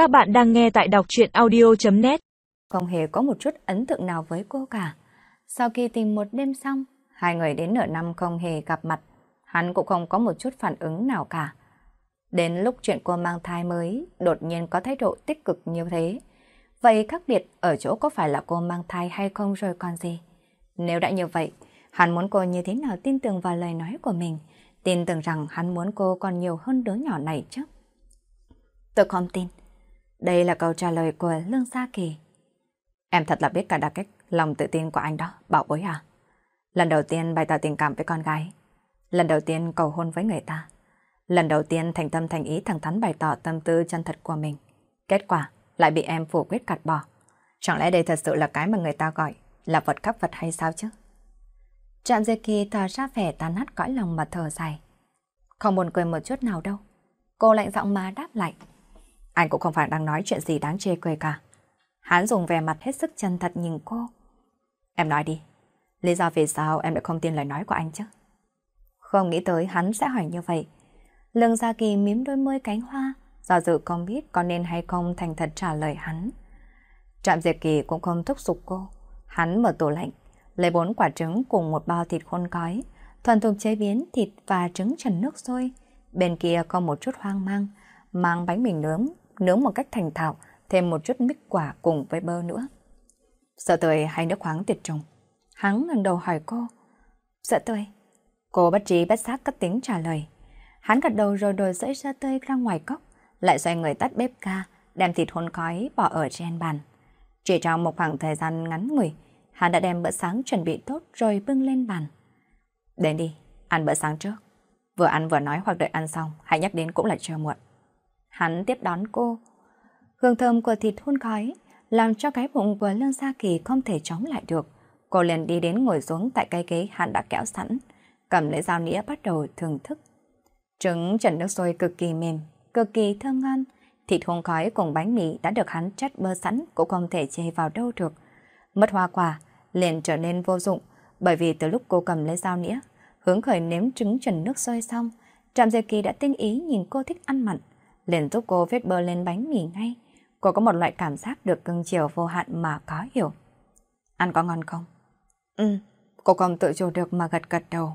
Các bạn đang nghe tại đọc truyện audio.net Không hề có một chút ấn tượng nào với cô cả. Sau khi tìm một đêm xong, hai người đến nửa năm không hề gặp mặt, hắn cũng không có một chút phản ứng nào cả. Đến lúc chuyện cô mang thai mới, đột nhiên có thái độ tích cực như thế. Vậy khác biệt ở chỗ có phải là cô mang thai hay không rồi còn gì? Nếu đã như vậy, hắn muốn cô như thế nào tin tưởng vào lời nói của mình, tin tưởng rằng hắn muốn cô còn nhiều hơn đứa nhỏ này chứ. Tôi không tin. Đây là câu trả lời của Lương Gia Kỳ. Em thật là biết cả đặc cách lòng tự tin của anh đó, bảo bối à? Lần đầu tiên bày tỏ tình cảm với con gái. Lần đầu tiên cầu hôn với người ta. Lần đầu tiên thành tâm thành ý thẳng thắn bày tỏ tâm tư chân thật của mình. Kết quả lại bị em phủ quyết cắt bỏ. Chẳng lẽ đây thật sự là cái mà người ta gọi là vật khắc vật hay sao chứ? Trạm Dê Kỳ tỏ ra vẻ tàn nát cõi lòng mà thở dài. Không buồn cười một chút nào đâu. Cô lạnh giọng mà đáp lại. Anh cũng không phải đang nói chuyện gì đáng chê cười cả. Hắn dùng vẻ mặt hết sức chân thật nhìn cô. Em nói đi, lý do vì sao em lại không tin lời nói của anh chứ? Không nghĩ tới hắn sẽ hỏi như vậy. Lương Gia Kỳ mím đôi môi cánh hoa, do dự không biết có nên hay không thành thật trả lời hắn. Trạm Diệp Kỳ cũng không thúc giục cô. Hắn mở tủ lạnh, lấy bốn quả trứng cùng một bao thịt khôn cói, thuần thục chế biến thịt và trứng trần nước sôi. Bên kia có một chút hoang mang, mang bánh mì nướng, nướng một cách thành thạo, thêm một chút mít quả cùng với bơ nữa. Sợ tươi hay nước khoáng tuyệt trùng? Hắn ngẩng đầu hỏi cô. Sợ tươi. Cô bất trí bất giác cất tiếng trả lời. Hắn gật đầu rồi đổi dãy sợ tươi ra ngoài cốc, lại xoay người tắt bếp ga, đem thịt hôn khói bỏ ở trên bàn. Chỉ trong một khoảng thời gian ngắn ngủi, hắn đã đem bữa sáng chuẩn bị tốt rồi bưng lên bàn. Đến đi, ăn bữa sáng trước. Vừa ăn vừa nói hoặc đợi ăn xong, hãy nhắc đến cũng là chưa muộn. Hắn tiếp đón cô. Hương thơm của thịt hun khói làm cho cái bụng của Lương Gia Kỳ không thể chống lại được. Cô liền đi đến ngồi xuống tại cái ghế hắn đã kéo sẵn, cầm lấy dao nĩa bắt đầu thưởng thức. Trứng trần nước sôi cực kỳ mềm, cực kỳ thơm ngon. Thịt hun khói cùng bánh mì đã được hắn chất bơ sẵn cũng không thể chê vào đâu được. Mất hoa quả liền trở nên vô dụng bởi vì từ lúc cô cầm lấy dao nĩa, hướng khởi nếm trứng trần nước sôi xong, Trạm Diệp Kỳ đã tinh ý nhìn cô thích ăn mặn, liền giúp cô viết bơ lên bánh mì ngay. Cô có một loại cảm giác được cưng chiều vô hạn mà có hiểu. Ăn có ngon không? Ừ, cô không tự chủ được mà gật gật đầu.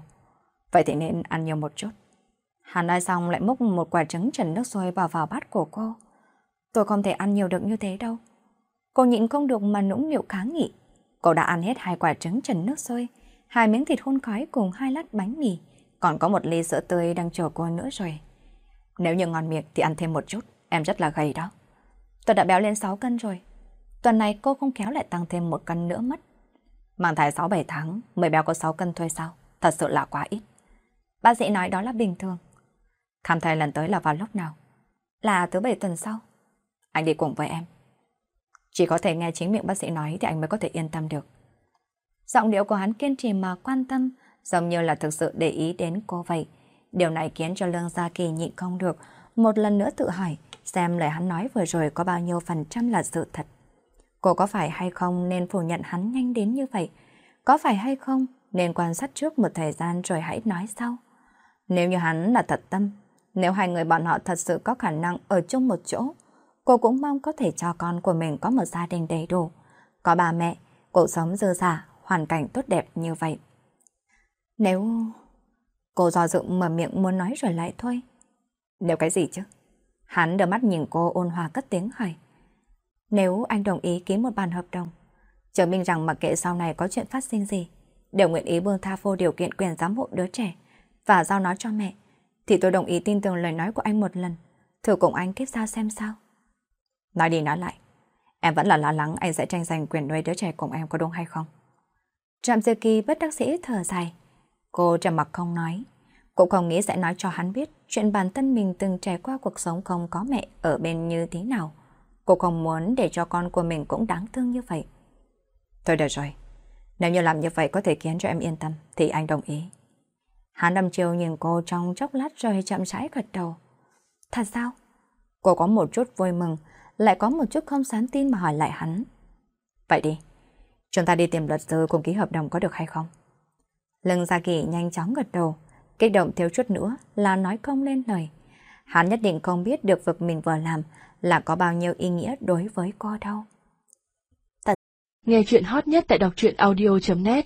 Vậy thì nên ăn nhiều một chút. Hắn nói xong lại múc một quả trứng trần nước sôi vào vào bát của cô. Tôi không thể ăn nhiều được như thế đâu. Cô nhịn không được mà nũng nịu kháng nghị. Cô đã ăn hết hai quả trứng trần nước sôi, hai miếng thịt hun khói cùng hai lát bánh mì, còn có một ly sữa tươi đang chờ cô nữa rồi. Nếu như ngon miệng thì ăn thêm một chút, em rất là gầy đó. Tôi đã béo lên 6 cân rồi. Tuần này cô không kéo lại tăng thêm một cân nữa mất. Mang thai 6-7 tháng, mới béo có 6 cân thôi sao? Thật sự là quá ít. Bác sĩ nói đó là bình thường. Khám thai lần tới là vào lúc nào? Là thứ 7 tuần sau. Anh đi cùng với em. Chỉ có thể nghe chính miệng bác sĩ nói thì anh mới có thể yên tâm được. Giọng điệu của hắn kiên trì mà quan tâm, giống như là thực sự để ý đến cô vậy. Điều này khiến cho Lương Gia Kỳ nhịn không được, một lần nữa tự hỏi xem lời hắn nói vừa rồi có bao nhiêu phần trăm là sự thật. Cô có phải hay không nên phủ nhận hắn nhanh đến như vậy? Có phải hay không nên quan sát trước một thời gian rồi hãy nói sau? Nếu như hắn là thật tâm, nếu hai người bọn họ thật sự có khả năng ở chung một chỗ, cô cũng mong có thể cho con của mình có một gia đình đầy đủ, có bà mẹ, cuộc sống dư giả, hoàn cảnh tốt đẹp như vậy. Nếu... Cô do dự mở miệng muốn nói rồi lại thôi. Nếu cái gì chứ? Hắn đưa mắt nhìn cô ôn hòa cất tiếng hỏi. Nếu anh đồng ý ký một bản hợp đồng, chứng minh rằng mặc kệ sau này có chuyện phát sinh gì, đều nguyện ý buông tha vô điều kiện quyền giám hộ đứa trẻ và giao nó cho mẹ, thì tôi đồng ý tin tưởng lời nói của anh một lần, thử cùng anh kết ra xem sao. Nói đi nói lại, em vẫn là lo lắng anh sẽ tranh giành quyền nuôi đứa trẻ cùng em có đúng hay không? Trạm Dư Kỳ bất đắc sĩ thở dài. Cô trầm mặc không nói. Cũng không nghĩ sẽ nói cho hắn biết chuyện bản thân mình từng trải qua cuộc sống không có mẹ ở bên như thế nào. Cô không muốn để cho con của mình cũng đáng thương như vậy. Thôi được rồi. Nếu như làm như vậy có thể khiến cho em yên tâm, thì anh đồng ý. Hắn đâm chiều nhìn cô trong chốc lát rồi chậm rãi gật đầu. Thật sao? Cô có một chút vui mừng, lại có một chút không sáng tin mà hỏi lại hắn. Vậy đi, chúng ta đi tìm luật sư cùng ký hợp đồng có được hay không? Lưng Gia Kỳ nhanh chóng gật đầu, kích động thiếu chút nữa là nói không lên lời. Hắn nhất định không biết được việc mình vừa làm là có bao nhiêu ý nghĩa đối với cô đâu. Nghe chuyện hot nhất tại đọc truyện audio.net